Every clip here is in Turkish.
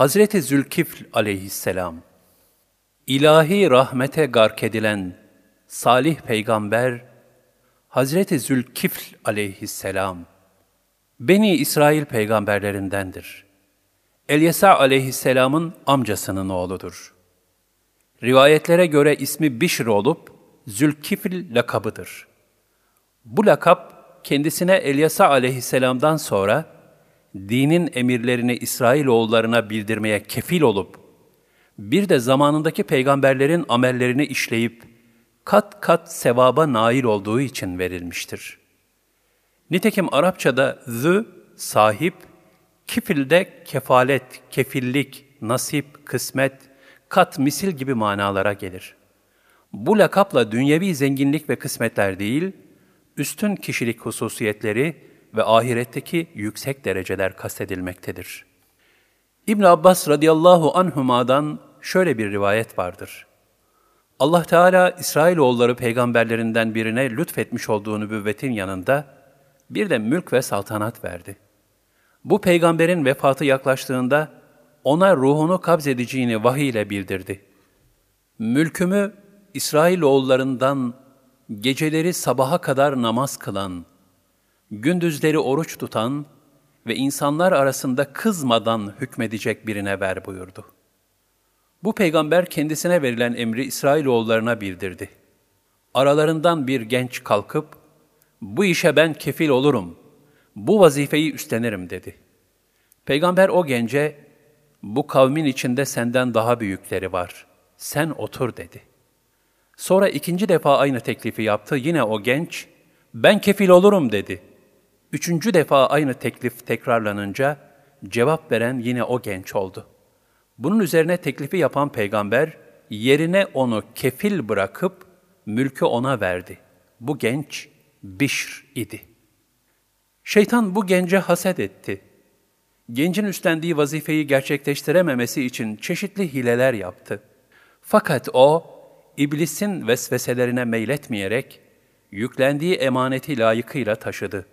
Hazreti Zülkifl aleyhisselam, ilahi rahmete gark edilen salih peygamber, Hazreti Zülkifl aleyhisselam, Beni İsrail peygamberlerindendir. Elyesa aleyhisselamın amcasının oğludur. Rivayetlere göre ismi Bişr olup, Zülkifl lakabıdır. Bu lakap, kendisine Elyasa aleyhisselamdan sonra, dinin emirlerini İsrailoğullarına bildirmeye kefil olup, bir de zamanındaki peygamberlerin amellerini işleyip, kat kat sevaba nail olduğu için verilmiştir. Nitekim Arapçada zı, sahip, kifilde kefalet, kefillik, nasip, kısmet, kat, misil gibi manalara gelir. Bu lakapla dünyevi zenginlik ve kısmetler değil, üstün kişilik hususiyetleri ve ahiretteki yüksek dereceler kastedilmektedir. İbn Abbas radıyallahu anhuma'dan şöyle bir rivayet vardır. Allah Teala İsrailoğulları peygamberlerinden birine lütfetmiş olduğu nübüvvetin yanında bir de mülk ve saltanat verdi. Bu peygamberin vefatı yaklaştığında ona ruhunu kabzedeceğini vahiy ile bildirdi. Mülkümü İsrailoğullarından geceleri sabaha kadar namaz kılan, gündüzleri oruç tutan ve insanlar arasında kızmadan hükmedecek birine ver buyurdu. Bu peygamber kendisine verilen emri İsrailoğullarına bildirdi. Aralarından bir genç kalkıp, bu işe ben kefil olurum, bu vazifeyi üstlenirim dedi. Peygamber o gence, bu kavmin içinde senden daha büyükleri var, sen otur dedi. Sonra ikinci defa aynı teklifi yaptı, yine o genç, ben kefil olurum dedi. Üçüncü defa aynı teklif tekrarlanınca, cevap veren yine o genç oldu. Bunun üzerine teklifi yapan peygamber, yerine onu kefil bırakıp, mülkü ona verdi. Bu genç, Bişr idi. Şeytan bu gence haset etti. Gencin üstlendiği vazifeyi gerçekleştirememesi için çeşitli hileler yaptı. Fakat o, iblisin vesveselerine meyletmeyerek, yüklendiği emaneti layıkıyla taşıdı.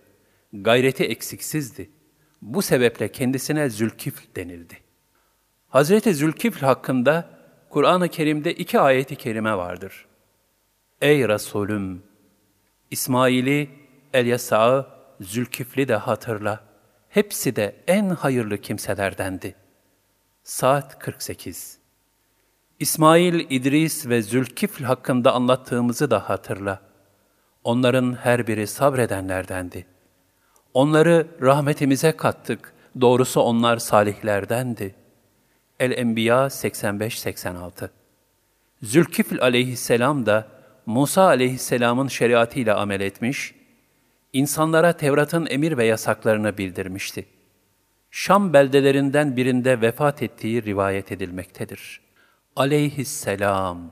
Gayreti eksiksizdi. Bu sebeple kendisine Zülkifl denildi. Hazreti Zülkifl hakkında Kur'an-ı Kerim'de iki ayeti kerime vardır. Ey Resulüm! İsmail'i, Elyasa'ı, Zülkifli de hatırla. Hepsi de en hayırlı kimselerdendi. Saat 48 İsmail, İdris ve Zülkifl hakkında anlattığımızı da hatırla. Onların her biri sabredenlerdendi. Onları rahmetimize kattık, doğrusu onlar salihlerdendi. El-Enbiya 85-86 Zülkifl aleyhisselam da Musa aleyhisselamın şeriatıyla amel etmiş, insanlara Tevrat'ın emir ve yasaklarını bildirmişti. Şam beldelerinden birinde vefat ettiği rivayet edilmektedir. Aleyhisselam